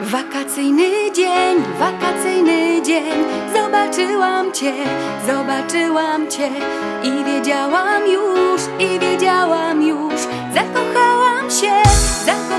Wakacyjny dzień, wakacyjny dzień. Zobaczyłam Cię, zobaczyłam Cię. I wiedziałam już, i wiedziałam już. Zakochałam się, zakochałam